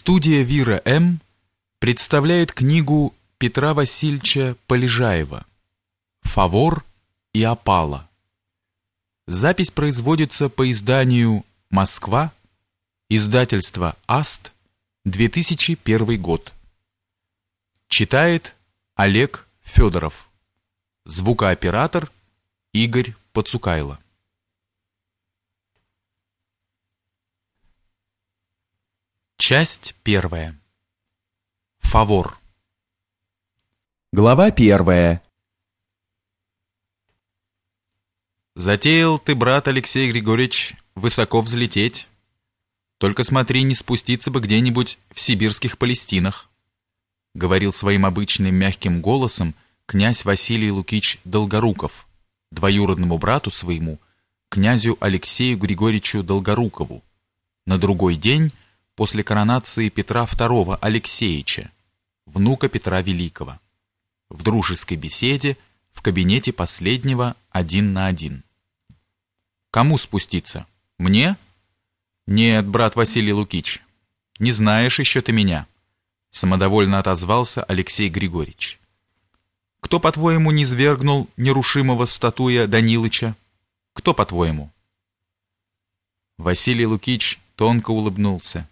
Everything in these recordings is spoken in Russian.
Студия Вира М представляет книгу Петра Васильевича Полежаева «Фавор и опала». Запись производится по изданию «Москва», издательство «Аст», 2001 год. Читает Олег Федоров. Звукооператор Игорь Пацукайло. Часть первая. Фавор. Глава первая. Затеял ты, брат Алексей Григорьевич, высоко взлететь. Только смотри, не спуститься бы где-нибудь в сибирских Палестинах, говорил своим обычным мягким голосом князь Василий Лукич Долгоруков, двоюродному брату своему, князю Алексею Григорьевичу Долгорукову. На другой день после коронации Петра II Алексеевича, внука Петра Великого, в дружеской беседе в кабинете последнего один на один. Кому спуститься? Мне? Нет, брат Василий Лукич, не знаешь еще ты меня, самодовольно отозвался Алексей Григорьевич. Кто, по-твоему, не свергнул нерушимого статуя Данилыча? Кто, по-твоему? Василий Лукич тонко улыбнулся.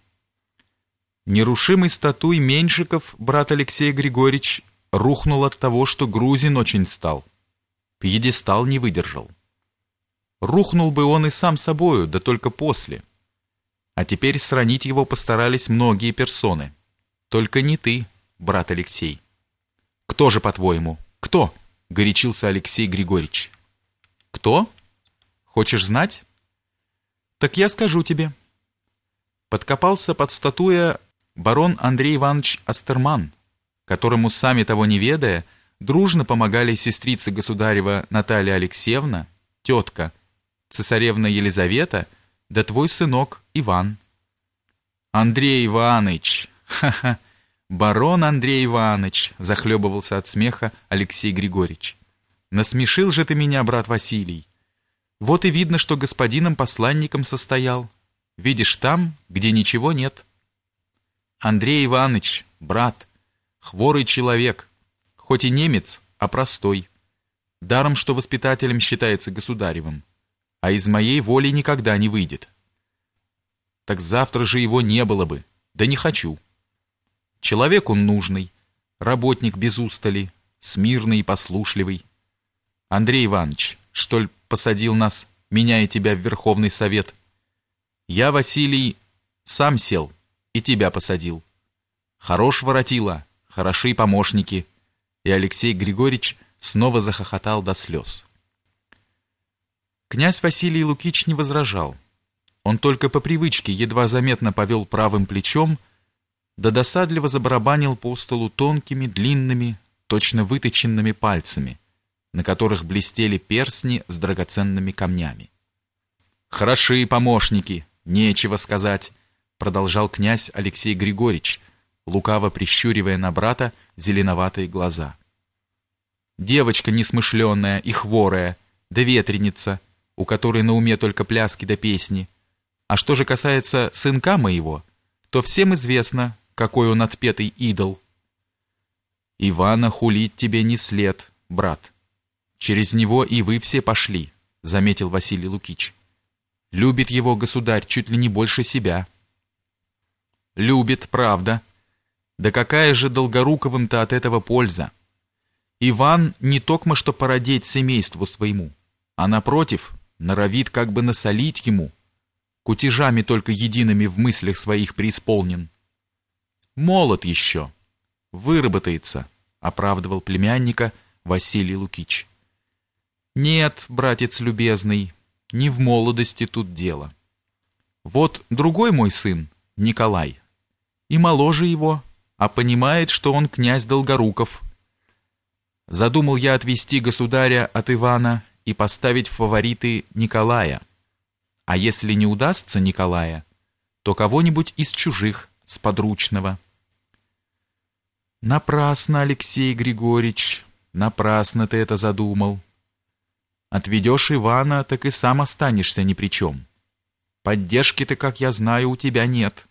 Нерушимый статуй Меньшиков, брат Алексей Григорьевич, рухнул от того, что грузин очень стал. Пьедестал не выдержал. Рухнул бы он и сам собою, да только после. А теперь сранить его постарались многие персоны. Только не ты, брат Алексей. Кто же, по-твоему? Кто? горячился Алексей Григорьевич. Кто? Хочешь знать? Так я скажу тебе. Подкопался под статуя барон Андрей Иванович Астерман, которому, сами того не ведая, дружно помогали сестрица государева Наталья Алексеевна, тетка, цесаревна Елизавета, да твой сынок Иван. Андрей Иванович, ха-ха, барон Андрей Иванович, захлебывался от смеха Алексей Григорьевич. Насмешил же ты меня, брат Василий. Вот и видно, что господином посланником состоял. Видишь там, где ничего нет. Андрей Иванович, брат, хворый человек, хоть и немец, а простой. Даром, что воспитателем считается государевым, а из моей воли никогда не выйдет. Так завтра же его не было бы, да не хочу. Человек он нужный, работник без устали, смирный и послушливый. Андрей Иванович, что ли, посадил нас, меня и тебя в Верховный Совет? Я, Василий, сам сел, и тебя посадил. Хорош воротила, хороши помощники. И Алексей Григорьевич снова захохотал до слез. Князь Василий Лукич не возражал. Он только по привычке едва заметно повел правым плечом, да досадливо забарабанил по столу тонкими, длинными, точно выточенными пальцами, на которых блестели перстни с драгоценными камнями. «Хороши помощники, нечего сказать», продолжал князь Алексей Григорьевич, лукаво прищуривая на брата зеленоватые глаза. Девочка несмышленная и хворая, да ветреница, у которой на уме только пляски да песни. А что же касается сынка моего, то всем известно, какой он отпетый идол. Ивана хулить тебе не след, брат. Через него и вы все пошли, заметил Василий Лукич. Любит его государь чуть ли не больше себя. Любит, правда. Да какая же Долгоруковым-то от этого польза? Иван не токмо что породеть семейству своему, а напротив, норовит как бы насолить ему, кутежами только едиными в мыслях своих преисполнен. Молод еще, выработается, оправдывал племянника Василий Лукич. Нет, братец любезный, не в молодости тут дело. Вот другой мой сын, Николай, и моложе его, а понимает, что он князь Долгоруков. Задумал я отвести государя от Ивана и поставить в фавориты Николая. А если не удастся Николая, то кого-нибудь из чужих, с подручного. Напрасно, Алексей Григорьевич, напрасно ты это задумал. Отведешь Ивана, так и сам останешься ни при чем. Поддержки-то, как я знаю, у тебя нет.